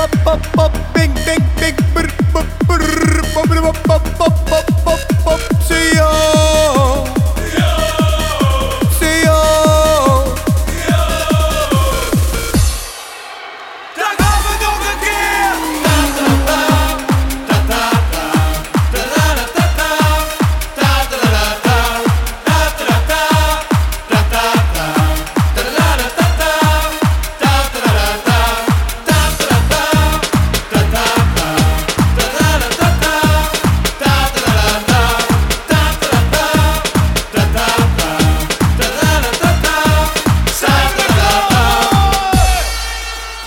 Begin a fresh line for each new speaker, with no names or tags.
up up up Big, big, big! brr,